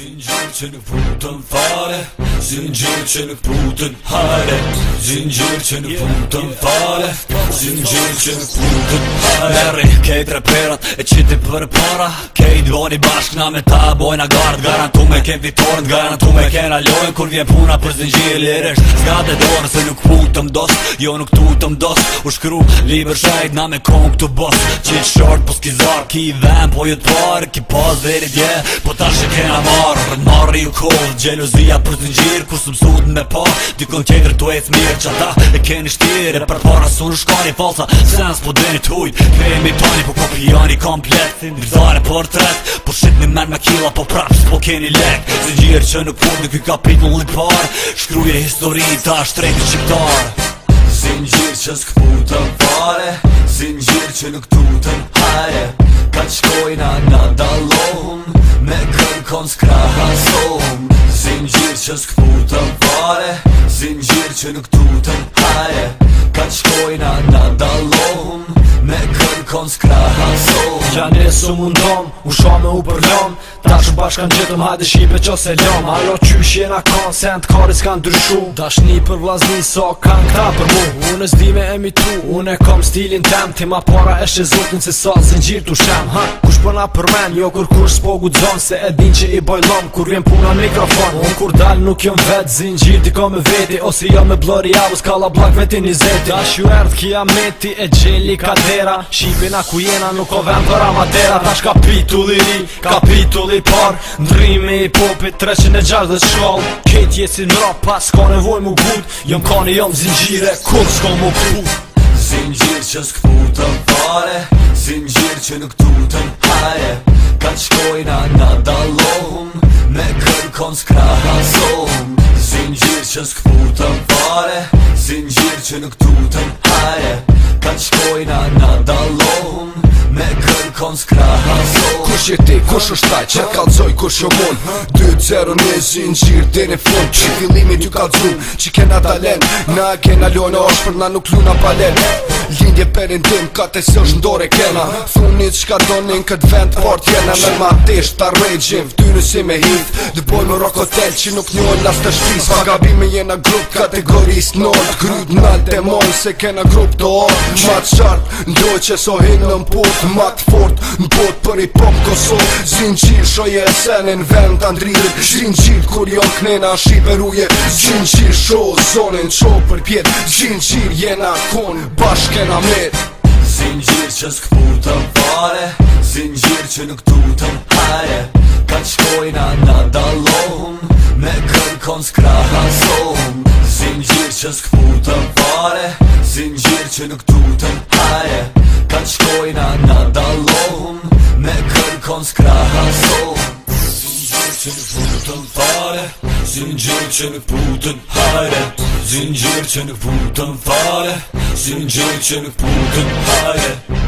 Zinjur që nuk putën fare Zinjur që nuk putën hare Zinjur që nuk putën fare Zinjur që nuk putën hare Merri, kejt reperat e qiti për para Kejt boni bashk na me ta bojna gard Garantu me kem vitorën, garantu me kena lojnë Kur vjen puna për zinjur lirisht Zga dhe dorë se nuk putëm dos Jo nuk tutëm dos U shkru liber shajt na me kong të bos Qit short po skizar Ki i ven po ju të parë Ki pas dhe ridje Po ta shë kena marë marë Për marë i u kohë Gjeluzia për të njërë Kur së mësut me pa Dikon tjetër të e mirë Qa ta e keni shtirë E për para së në shkari Falsa se në së po, po me të e mi tani Po kopi janë i komplet Në këzare për të Po shqit me men me kila Po prap po keni lek Se njërë që në kur Në kuj kapitull në parë Shkruje histori Ta shtrejtë qiptar Sin gjirë që nuk tutën hare Ka të shkojna në da Në kërkon s'krasom Zimë gjirë që s'kputëm pare Zimë gjirë që nuk tutëm pare Ka që pojna në dalom Në kërkon s'krasom Gja nesu u mundon, u shome u përlon Ta bashkan gjithëm hajde shkipe qo se lom Halo qysh jena kanë, se në të dryshu Ta një për vlazni, so kanë këta për mu Unë s'di me emi tu, unë e kom stilin tem Ti ma para e shë se sa se gjirë tu shem ha? Kush përna po përmen, jo kur kush s'po gu dzon Se e din që i boj lom, kur vjen puna mikrofon Unë kur dal nuk jom vet, zë në gjirë ti me veti Ose jo me blori avus, kalla blak vetin një zeti Dash ju erdh kia meti e gjeli kadera Shqipin ku jena nuk o vend para matera Tash kapitulli ri, kapitulli par Ndrimi i popit 360 shkall Ketë jesi në rapa, s'ka nevoj mu gut Jëm ka një jëm zingjire, kur s'ka mu put Zingjir që s'këpu të pare Zingjir që nuk tu të haje Ka qkojna nga dalohum Me kërkon s'kra hasohum Zingjir që s'këpu të pare Zingjir që nuk tu të haje Ka qkojna nga dalohum kanë skrahas Kush e ti, kush është taj, që kalcoj, kush jo mon 2-0 një si gjirë, dhe në fun Që fillimi t'ju kalcu, që kena talen Na kena lojnë, është për na nuk luna palen Lindje perindim, ka të sësh ndore kena Thunit shka donin këtë vend, por jena Me ma tisht, ta regjim, vdynë si me hit Dëboj me rock hotel, që nuk njohen las të shpis Pa gabime jena grup, kategoris nërt Gryt nalt e mon, se kena grup të orë Ma të ndoj që so hinë në mput Ma të fort, në bot për i pop kosot Zinë qil, shoje e senin vend të ndrirë Zinë qil, kur jo knena, shipe ruje Zinë qil, shoh, zonin, qoh për Zinë qil, jena kon, bashke qena mlet Zingjir që s'këputëm fare Zingjir që nuk tutëm hare Ka qkojna na dalohum Me kërkon s'kra hasohum Zingjir që s'këputëm fare Zingjir që nuk tutëm hare Ka qkojna na dalohum Me kërkon s'kra hasohum Zingjir që nuk tutëm fare Zinjer që nuk putën hajre Zinjer që nuk putën fare Zinjer që nuk putën hajre